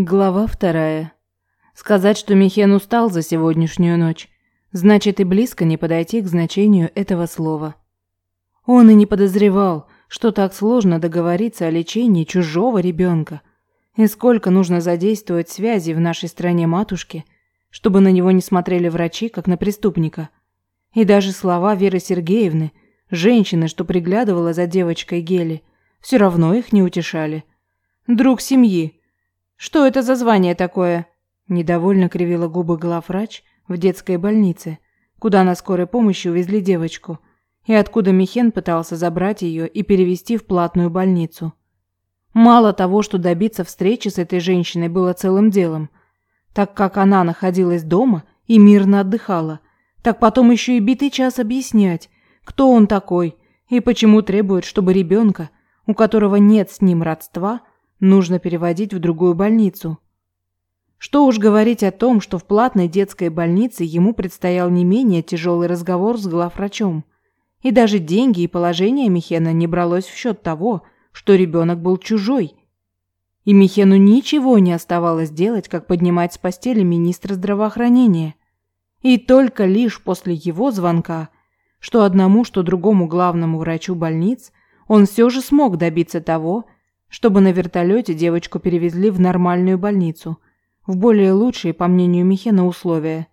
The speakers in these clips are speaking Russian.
Глава вторая. Сказать, что Михен устал за сегодняшнюю ночь, значит и близко не подойти к значению этого слова. Он и не подозревал, что так сложно договориться о лечении чужого ребенка, и сколько нужно задействовать связи в нашей стране матушки, чтобы на него не смотрели врачи, как на преступника. И даже слова Веры Сергеевны, женщины, что приглядывала за девочкой Гели, все равно их не утешали. Друг семьи – что это за звание такое? Недовольно кривила губы главврач в детской больнице, куда на скорой помощи увезли девочку, и откуда Михен пытался забрать ее и перевести в платную больницу. Мало того, что добиться встречи с этой женщиной было целым делом, так как она находилась дома и мирно отдыхала, так потом еще и битый час объяснять, кто он такой и почему требует, чтобы ребенка, у которого нет с ним родства, нужно переводить в другую больницу. Что уж говорить о том, что в платной детской больнице ему предстоял не менее тяжелый разговор с главврачом. И даже деньги и положение Михена не бралось в счет того, что ребенок был чужой. И Михену ничего не оставалось делать, как поднимать с постели министра здравоохранения. И только лишь после его звонка, что одному, что другому главному врачу больниц, он все же смог добиться того, чтобы на вертолете девочку перевезли в нормальную больницу, в более лучшие, по мнению Михена, условия.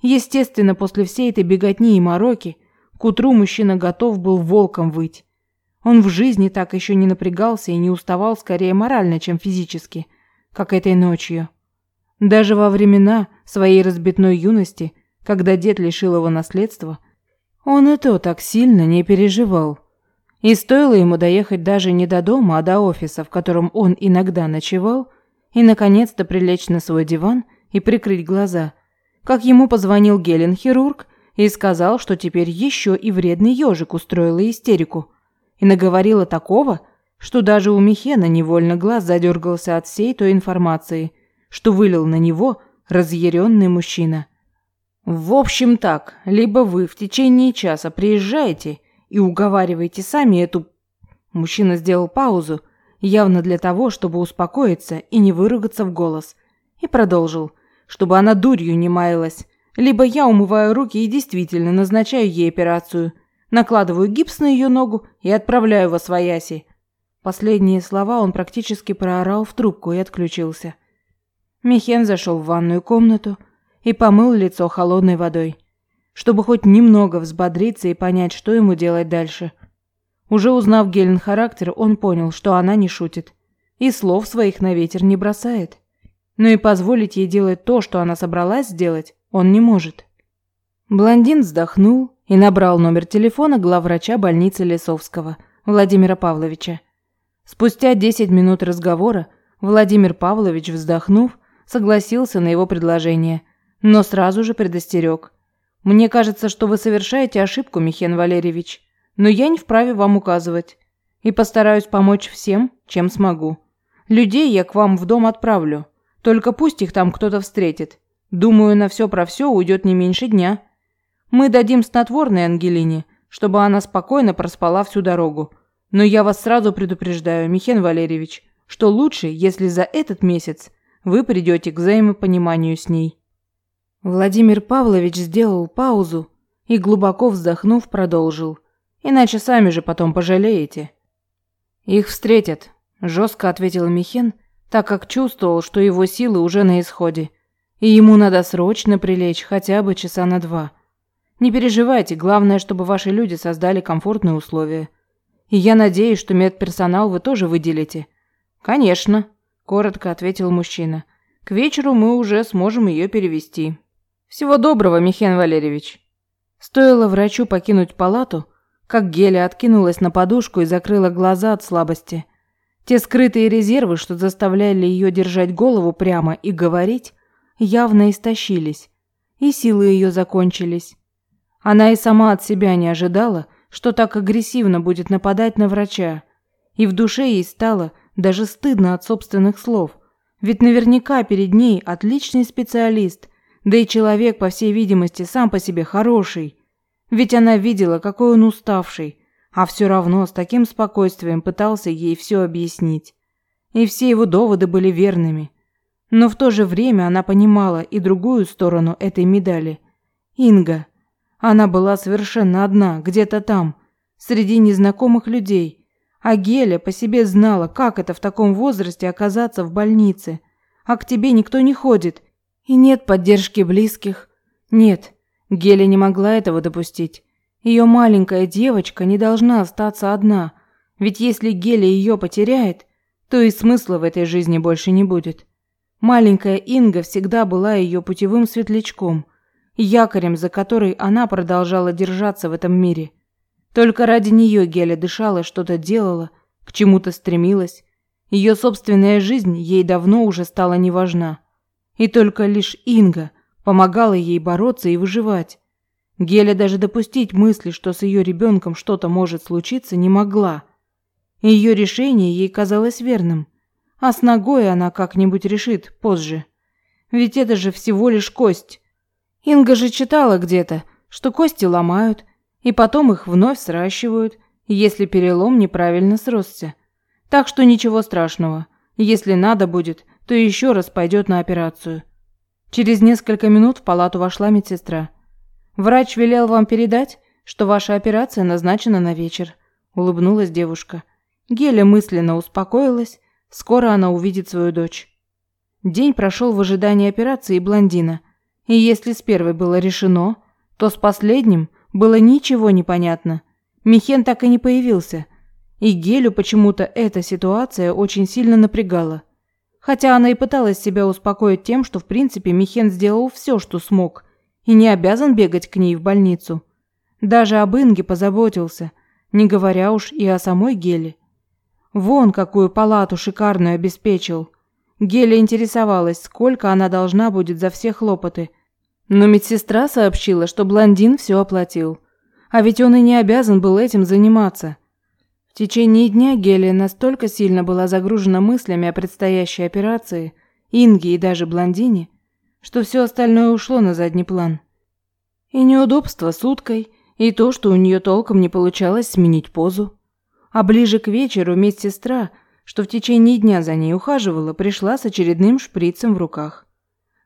Естественно, после всей этой беготни и мороки, к утру мужчина готов был волком выть. Он в жизни так еще не напрягался и не уставал скорее морально, чем физически, как этой ночью. Даже во времена своей разбитной юности, когда дед лишил его наследства, он и то так сильно не переживал. И стоило ему доехать даже не до дома, а до офиса, в котором он иногда ночевал, и наконец-то прилечь на свой диван и прикрыть глаза, как ему позвонил Гелен-хирург и сказал, что теперь еще и вредный ежик устроила истерику. И наговорила такого, что даже у Михена невольно глаз задергался от всей той информации, что вылил на него разъяренный мужчина. «В общем так, либо вы в течение часа приезжаете и уговаривайте сами эту...» Мужчина сделал паузу, явно для того, чтобы успокоиться и не выругаться в голос, и продолжил, чтобы она дурью не маялась. Либо я умываю руки и действительно назначаю ей операцию, накладываю гипс на ее ногу и отправляю во свояси. Последние слова он практически проорал в трубку и отключился. Михен зашел в ванную комнату и помыл лицо холодной водой чтобы хоть немного взбодриться и понять, что ему делать дальше. Уже узнав Гелен характер, он понял, что она не шутит. И слов своих на ветер не бросает. Но и позволить ей делать то, что она собралась сделать, он не может. Блондин вздохнул и набрал номер телефона главврача больницы Лесовского, Владимира Павловича. Спустя 10 минут разговора Владимир Павлович, вздохнув, согласился на его предложение, но сразу же предостерег – мне кажется, что вы совершаете ошибку, Михен Валерьевич, но я не вправе вам указывать. И постараюсь помочь всем, чем смогу. Людей я к вам в дом отправлю. Только пусть их там кто-то встретит. Думаю, на все про все уйдет не меньше дня. Мы дадим снотворное Ангелине, чтобы она спокойно проспала всю дорогу. Но я вас сразу предупреждаю, Михен Валерьевич, что лучше, если за этот месяц вы придете к взаимопониманию с ней. Владимир Павлович сделал паузу и, глубоко вздохнув, продолжил. «Иначе сами же потом пожалеете». «Их встретят», – жестко ответил Михен, так как чувствовал, что его силы уже на исходе, и ему надо срочно прилечь хотя бы часа на два. Не переживайте, главное, чтобы ваши люди создали комфортные условия. И я надеюсь, что медперсонал вы тоже выделите. Конечно, коротко ответил мужчина. К вечеру мы уже сможем ее перевести. Всего доброго, Михаил Валерьевич. Стоило врачу покинуть палату, как Геля откинулась на подушку и закрыла глаза от слабости. Те скрытые резервы, что заставляли ее держать голову прямо и говорить, явно истощились, и силы ее закончились. Она и сама от себя не ожидала, что так агрессивно будет нападать на врача, и в душе ей стало даже стыдно от собственных слов, ведь наверняка перед ней отличный специалист – да и человек, по всей видимости, сам по себе хороший. Ведь она видела, какой он уставший, а все равно с таким спокойствием пытался ей все объяснить. И все его доводы были верными. Но в то же время она понимала и другую сторону этой медали. Инга. Она была совершенно одна, где-то там, среди незнакомых людей. А Геля по себе знала, как это в таком возрасте оказаться в больнице. А к тебе никто не ходит. И нет поддержки близких. Нет, Геля не могла этого допустить. Ее маленькая девочка не должна остаться одна. Ведь если Геля ее потеряет, то и смысла в этой жизни больше не будет. Маленькая Инга всегда была ее путевым светлячком, якорем, за который она продолжала держаться в этом мире. Только ради нее Геля дышала, что-то делала, к чему-то стремилась. Ее собственная жизнь ей давно уже стала не важна. И только лишь Инга помогала ей бороться и выживать. Геля даже допустить мысли, что с ее ребенком что-то может случиться, не могла. Ее решение ей казалось верным – а с ногой она как-нибудь решит позже. Ведь это же всего лишь кость. Инга же читала где-то, что кости ломают, и потом их вновь сращивают, если перелом неправильно сросся. Так что ничего страшного. Если надо будет, то еще раз пойдет на операцию. Через несколько минут в палату вошла медсестра. Врач велел вам передать, что ваша операция назначена на вечер, улыбнулась девушка. Геля мысленно успокоилась Скоро она увидит свою дочь. День прошел в ожидании операции блондина. И если с первой было решено, то с последним было ничего не понятно. Михен так и не появился. И Гелю почему-то эта ситуация очень сильно напрягала. Хотя она и пыталась себя успокоить тем, что в принципе Михен сделал все, что смог, и не обязан бегать к ней в больницу. Даже об Инге позаботился, не говоря уж и о самой Геле. Вон какую палату шикарную обеспечил. Геля интересовалась, сколько она должна будет за все хлопоты. Но медсестра сообщила, что блондин все оплатил. А ведь он и не обязан был этим заниматься. В течение дня Гелия настолько сильно была загружена мыслями о предстоящей операции, Инге и даже блондине, что все остальное ушло на задний план. И неудобство с уткой, и то, что у нее толком не получалось сменить позу. А ближе к вечеру медсестра, что в течение дня за ней ухаживала, пришла с очередным шприцем в руках.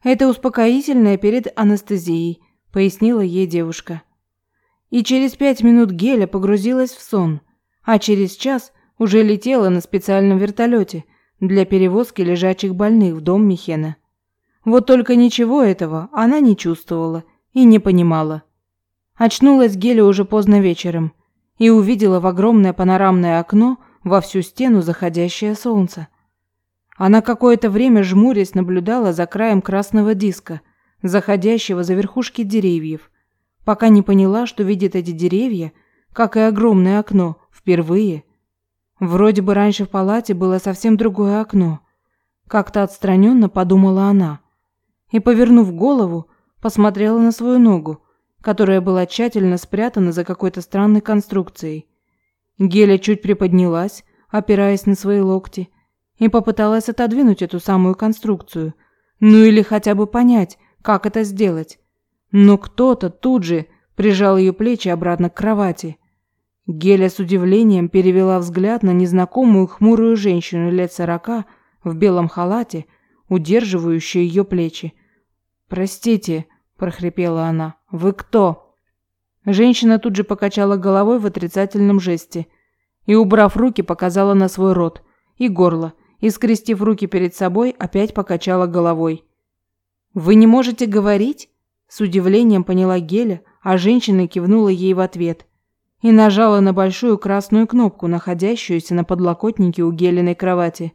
«Это успокоительное перед анестезией», – пояснила ей девушка. И через пять минут Геля погрузилась в сон, а через час уже летела на специальном вертолете для перевозки лежачих больных в дом Михена. Вот только ничего этого она не чувствовала и не понимала. Очнулась Геля уже поздно вечером – и увидела в огромное панорамное окно во всю стену заходящее солнце. Она какое-то время жмурясь наблюдала за краем красного диска, заходящего за верхушки деревьев, пока не поняла, что видит эти деревья, как и огромное окно, впервые. Вроде бы раньше в палате было совсем другое окно. Как-то отстраненно подумала она. И, повернув голову, посмотрела на свою ногу, которая была тщательно спрятана за какой-то странной конструкцией. Геля чуть приподнялась, опираясь на свои локти, и попыталась отодвинуть эту самую конструкцию, ну или хотя бы понять, как это сделать. Но кто-то тут же прижал ее плечи обратно к кровати. Геля с удивлением перевела взгляд на незнакомую хмурую женщину лет сорока в белом халате, удерживающую ее плечи. «Простите», – прохрипела она. «Вы кто?» Женщина тут же покачала головой в отрицательном жесте и, убрав руки, показала на свой рот и горло, и, скрестив руки перед собой, опять покачала головой. «Вы не можете говорить?» С удивлением поняла Геля, а женщина кивнула ей в ответ и нажала на большую красную кнопку, находящуюся на подлокотнике у Гелиной кровати.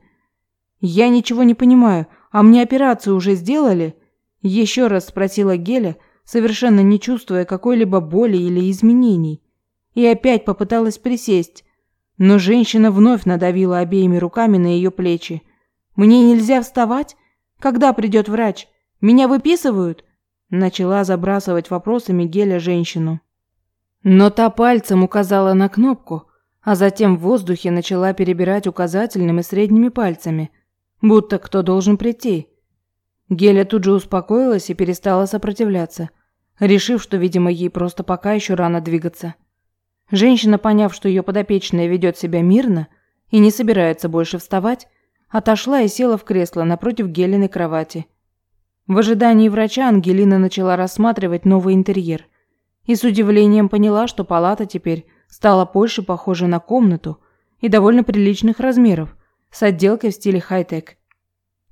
«Я ничего не понимаю, а мне операцию уже сделали?» Еще раз спросила Геля, совершенно не чувствуя какой-либо боли или изменений. И опять попыталась присесть, но женщина вновь надавила обеими руками на ее плечи. «Мне нельзя вставать? Когда придет врач? Меня выписывают?» Начала забрасывать вопросами Геля женщину. Но та пальцем указала на кнопку, а затем в воздухе начала перебирать указательным и средними пальцами, будто кто должен прийти. Геля тут же успокоилась и перестала сопротивляться, решив, что, видимо, ей просто пока еще рано двигаться. Женщина, поняв, что ее подопечная ведет себя мирно и не собирается больше вставать, отошла и села в кресло напротив Гелиной кровати. В ожидании врача Ангелина начала рассматривать новый интерьер и с удивлением поняла, что палата теперь стала больше похожа на комнату и довольно приличных размеров, с отделкой в стиле хай-тек.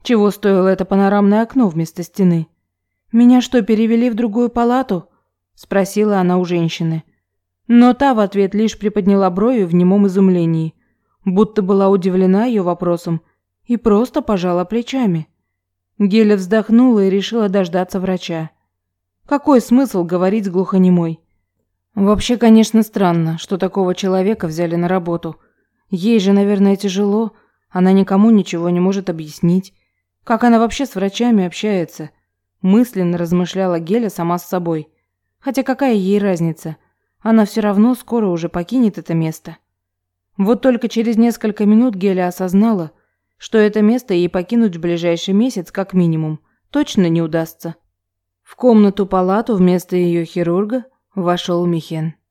Чего стоило это панорамное окно вместо стены? «Меня что, перевели в другую палату?» – спросила она у женщины. Но та в ответ лишь приподняла брови в немом изумлении, будто была удивлена ее вопросом и просто пожала плечами. Геля вздохнула и решила дождаться врача. Какой смысл говорить с глухонемой? Вообще, конечно, странно, что такого человека взяли на работу. Ей же, наверное, тяжело, она никому ничего не может объяснить. Как она вообще с врачами общается? Мысленно размышляла Геля сама с собой. Хотя какая ей разница? Она все равно скоро уже покинет это место. Вот только через несколько минут Геля осознала, что это место ей покинуть в ближайший месяц как минимум точно не удастся. В комнату-палату вместо ее хирурга вошел Михен.